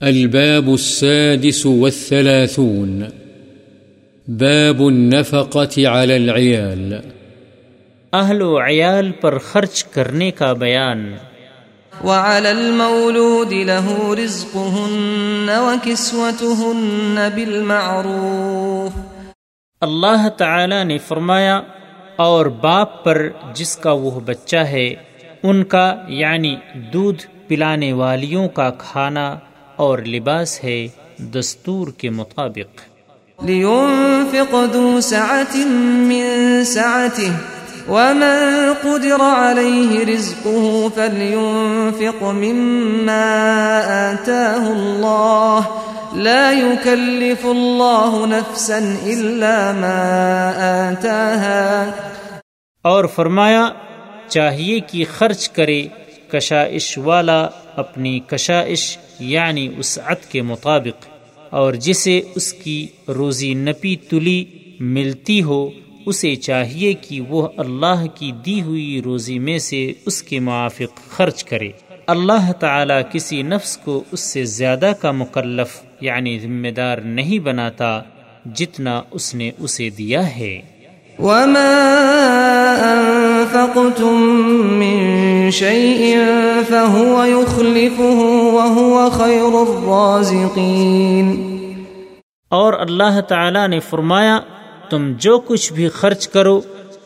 الباب السادس والثلاثون. باب النفقة على العيال. اہل و عیال پر خرچ کرنے کا بیان۔ وعلى المولود له رزقهن وكسوتهن بالمعروف۔ اللہ تعالی نے فرمایا اور باپ پر جس کا وہ بچہ ہے ان کا یعنی دودھ پلانے والیوں کا کھانا اور لباس ہے دستور کے مطابق۔ لينفق ذو سعة من سعته ومن قدر عليه رزقه فلينفق مما آتاه الله. لا يكلف الله نفسا إلا ما آتاها۔ اور فرمایا چاہیے کہ خرچ کرے کشائش والا اپنی کشائش یعنی وسعت کے مطابق، اور جسے اس کی روزی نپی تلی ملتی ہو، اسے چاہیے کہ وہ اللہ کی دی ہوئی روزی میں سے اس کے موافق خرچ کرے۔ اللہ تعالی کسی نفس کو اس سے زیادہ کا مکلف یعنی ذمہ دار نہیں بناتا، جتنا اس نے اسے دیا ہے۔ وما أنفقتم من شيء فهو يخلفه وهو خير الرازقين. اور اللہ تعالی نے فرمایا تم جو کچھ بھی خرچ کرو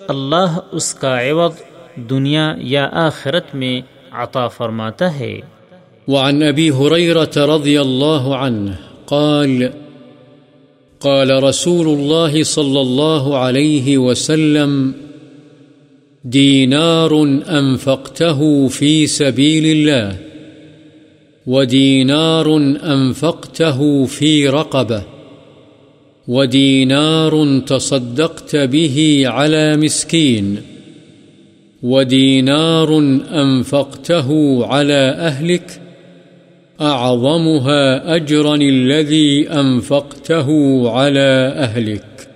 اللہ اس کا عوض دنیا یا آخرت میں عطا فرماتا ہے۔ وعن أبي هريرة رضي الله عنه قال قال رسول الله صلى الله عليه وسلم دينار أنفقته في سبيل الله، ودينار أنفقته في رقبة، ودينار تصدقت به على مسكين، ودينار أنفقته على أهلك، أعظمها أجرا الذي أنفقته على أهلك.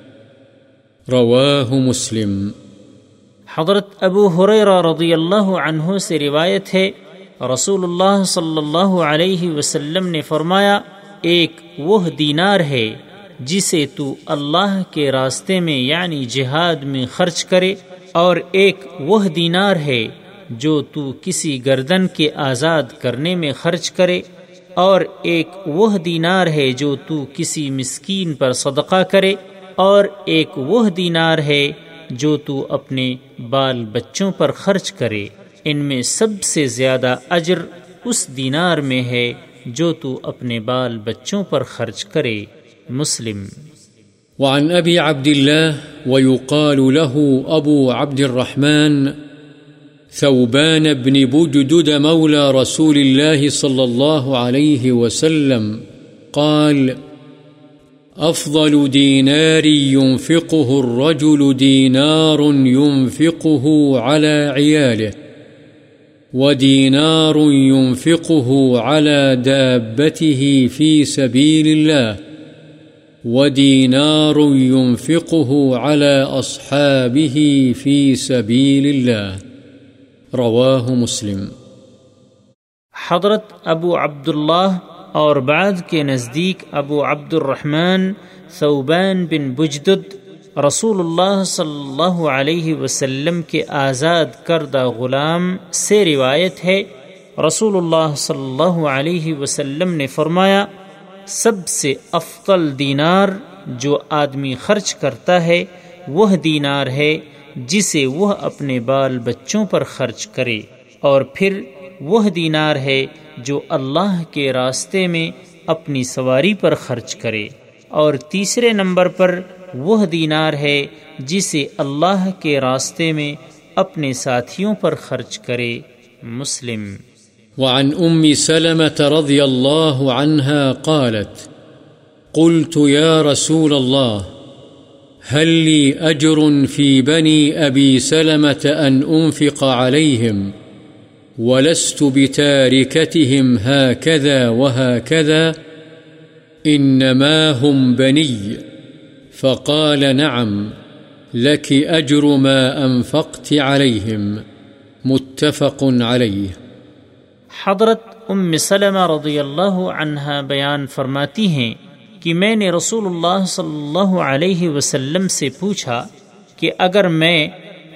رواه مسلم. حضرت ابو حریرہ رضی اللہ عنہ سے روایت ہے رسول اللہ صلی اللہ علیہ وسلم نے فرمایا، ایک وہ دینار ہے جسے تو اللہ کے راستے میں یعنی جہاد میں خرچ کرے، اور ایک وہ دینار ہے جو تو کسی گردن کے آزاد کرنے میں خرچ کرے، اور ایک وہ دینار ہے جو تو کسی مسکین پر صدقہ کرے، اور ایک وہ دینار ہے جو تو اپنے بال بچوں پر خرچ کرے، ان میں سب سے زیادہ اجر اس دینار میں ہے جو تو اپنے بال بچوں پر خرچ کرے، مسلم۔ وعن أبي عبد الله ويقال له أبو عبد الرحمن ثوبان بن بجدد مولى رسول الله صلى الله عليه وسلم قال أفضل دينار ينفقه الرجل دينار ينفقه على عياله، ودينار ينفقه على دابته في سبيل الله، ودينار ينفقه على أصحابه في سبيل الله. رواه مسلم. حضرت ابو عبداللہ اور بعد کے نزدیک ابو عبد الرحمن ثوبان بن بجدد رسول اللہ صلی اللہ علیہ وسلم کے آزاد کردہ غلام سے روایت ہے۔ رسول اللہ صلی اللہ علیہ وسلم نے فرمایا، سب سے افضل دینار جو آدمی خرچ کرتا ہے، وہ دینار ہے جسے وہ اپنے بال بچوں پر خرچ کرے اور پھر وہ دینار ہے جو اللہ کے راستے میں اپنی سواری پر خرچ کرے اور تیسرے نمبر پر وہ دینار ہے جسے اللہ کے راستے میں اپنے ساتھیوں پر خرچ کرے۔ مسلم۔ وعن أم سلمة رضي الله عنها قالت، قلت يا رسول الله، هل لي أجر في بني أبي سلمة أن أنفق عليهم؟ ولست بتاركتهم هكذا وهكذا إنما هم بني فقال نعم لك أجر ما أنفقت عليهم متفق عليه حضرت ام سلمہ رضی اللہ عنہا بیان فرماتی ہیں کہ میں نے رسول اللہ صلی اللہ علیہ وسلم سے پوچھا کہ اگر میں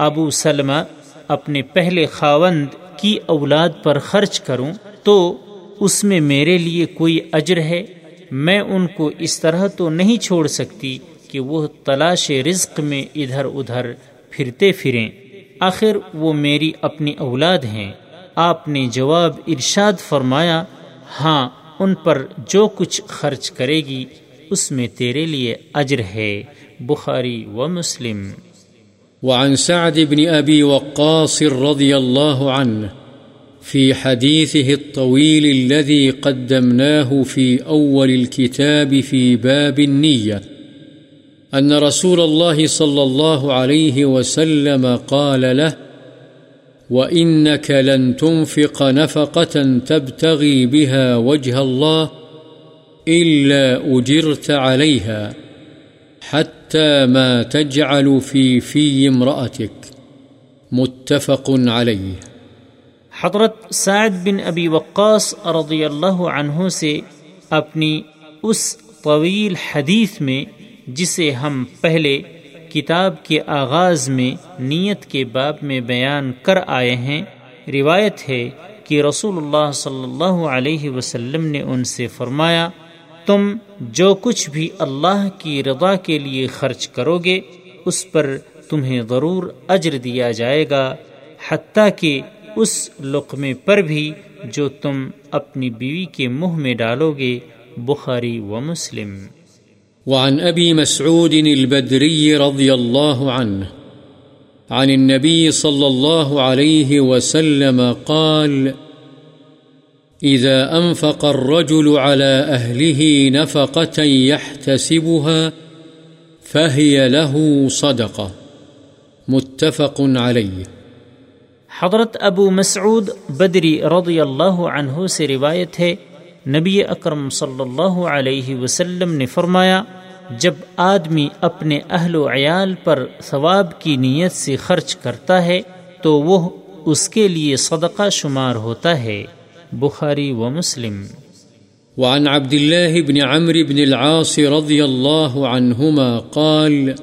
ابو سلمہ اپنے پہلے خاوند کی اولاد پر خرچ کروں تو اس میں میرے لیے کوئی اجر ہے؟ میں ان کو اس طرح تو نہیں چھوڑ سکتی کہ وہ تلاش رزق میں ادھر ادھر پھرتے پھریں۔ آخر وہ میری اپنی اولاد ہیں۔ آپ نے جواب ارشاد فرمایا ہاں ان پر جو کچھ خرچ کرے گی، اس میں تیرے لیے اجر ہے۔ بخاری و مسلم۔ وعن سعد بن أبي وقاص رضي الله عنه في حديثه الطويل الذي قدمناه في أول الكتاب في باب النية أن رسول الله صلى الله عليه وسلم قال له، وإنك لن تنفق نفقة تبتغي بها وجه الله إلا أجرت عليها حتى ما تجعل في في امرأتك، متفق عليه. حضرت سعد بن ابی وقاص رضی اللہ عنہ سے اپنی اس طویل حدیث میں، جسے ہم پہلے کتاب کے آغاز میں، نیت کے باب میں بیان کر آئے ہیں، روایت ہے کہ رسول اللہ صلی اللہ علیہ وسلم نے ان سے فرمایا تم جو کچھ بھی اللہ کی رضا کے لیے خرچ کرو گے اس پر تمہیں ضرور اجر دیا جائے گا، حتیٰ کہ اس لقمے پر بھی جو تم اپنی بیوی کے منہ میں ڈالو گے بخاری و مسلم۔ وعن أبي مسعود البدري رضي الله عنه عن النبي صلى الله عليه وسلم قال إذا أنفق الرجل على أهله نفقة يحتسبها فهي له صدقة. متفق عليه. حضرت ابو مسعود بدری رضی اللہ عنہ سے روایت ہے، نبی اکرم صلی اللہ علیہ وسلم نے فرمایا، جب آدمی اپنے اہل و عیال پر ثواب کی نیت سے خرچ کرتا ہے، تو وہ اس کے لیے صدقہ شمار ہوتا ہے۔ بخاری و مسلم. وعن عبد الله بن عمرو بن العاص رضي الله عنهما قال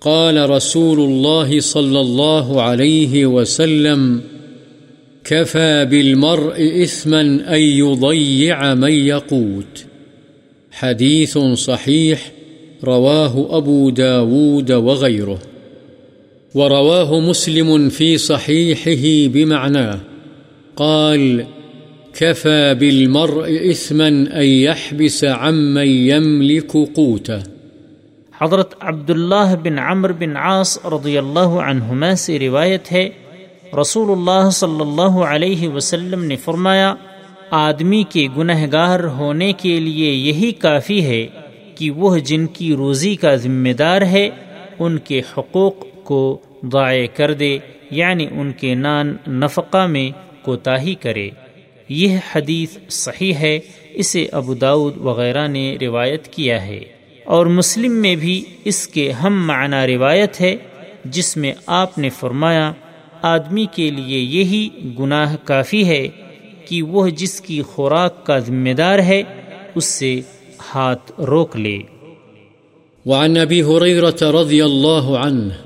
قال رسول الله صلى الله عليه وسلم، كفى بالمرء إثما أن يضيع من يقوت. حديث صحيح، رواه أبو داود وغيره. ورواه مسلم في صحيحه بمعناه. قال، كفى بالمرء إثما أن يحبس عمن يملك قوته. حضرت عبداللہ بن عمر بن عاص رضی اللہ عنہما سے روایت ہے رسول اللہ صلی اللہ علیہ وسلم نے فرمایا، آدمی کے گنہ گار ہونے کے لیے یہی کافی ہے کہ وہ جن کی روزی کا ذمہ دار ہے، ان کے حقوق کو ضائع کر دے یعنی ان کے نان نفقہ میں کوتاہی کرے۔ یہ حدیث صحیح ہے، اسے ابو داود وغیرہ نے روایت کیا ہے۔ اور مسلم میں بھی اس کے ہم معنی روایت ہے، جس میں آپ نے فرمایا، آدمی کے لیے یہی گناہ کافی ہے کہ وہ جس کی خوراک کا ذمہ دار ہے، اس سے ہاتھ روک لے۔ وعن أبي هريرة رضي الله عنه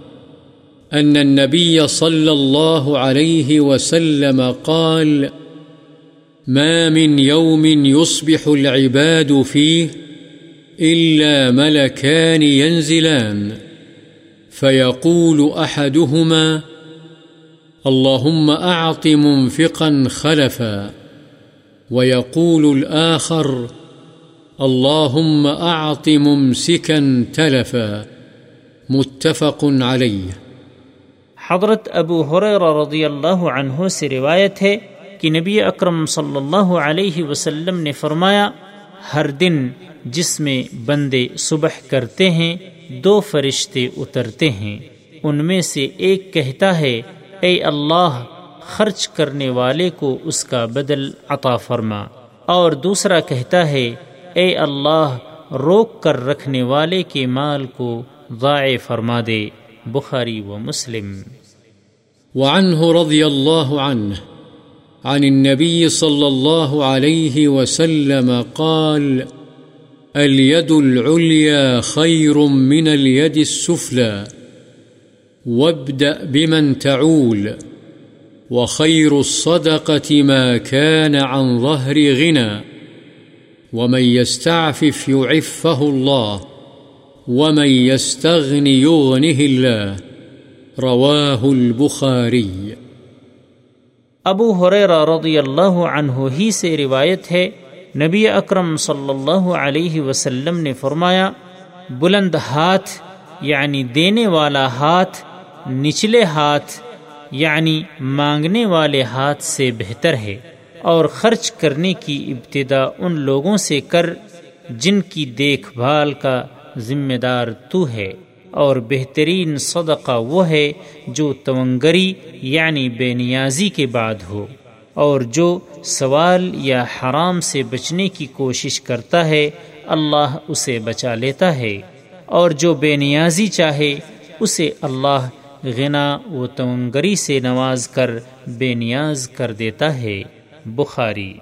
أن النبي صلى الله عليه وسلم قال، ما من يوم يصبح العباد فيه إلا ملكان ينزلان. فيقول أحدهما، اللهم أعط منفقا خلفا. ويقول الآخر، اللهم أعط ممسكا تلفا. متفق عليه. حضرت ابو حریر رضی اللہ عنہ سے روایت ہے کہ نبی اکرم صلی اللہ علیہ وسلم نے فرمایا، ہر دن جس میں بندے صبح کرتے ہیں، دو فرشتے اترتے ہیں۔ ان میں سے ایک کہتا ہے، اے اللہ، خرچ کرنے والے کو اس کا بدل عطا فرما۔ اور دوسرا کہتا ہے، اے اللہ، روک کر رکھنے والے کے مال کو ضائع فرما دے۔ بخاری و مسلم. وعنه رضي الله عنه عن النبي صلى الله عليه وسلم قال اليد العليا خير من اليد السفلى وابدأ بمن تعول وخير الصدقة ما كان عن ظهر غنى ومن يستعفف يعفه الله. ومن يستغن يغنه الله رواه البخاري ابو حریر رضی اللہ عنہ ہی سے روایت ہے، نبی اکرم صلی اللہ علیہ وسلم نے فرمایا، بلند ہاتھ یعنی دینے والا ہاتھ، نچلے ہاتھ یعنی مانگنے والے ہاتھ سے بہتر ہے اور خرچ کرنے کی ابتدا ان لوگوں سے کر، جن کی دیکھ بھال کا ذمہ دار تو ہے اور بہترین صدقہ وہ ہے جو تونگری یعنی بے نیازی کے بعد ہو اور جو سوال یا حرام سے بچنے کی کوشش کرتا ہے، اللہ اسے بچا لیتا ہے۔ اور جو بے نیازی چاہے، اسے اللہ غنا و تونگری سے نواز کر بے نیاز کر دیتا ہے۔ بخاری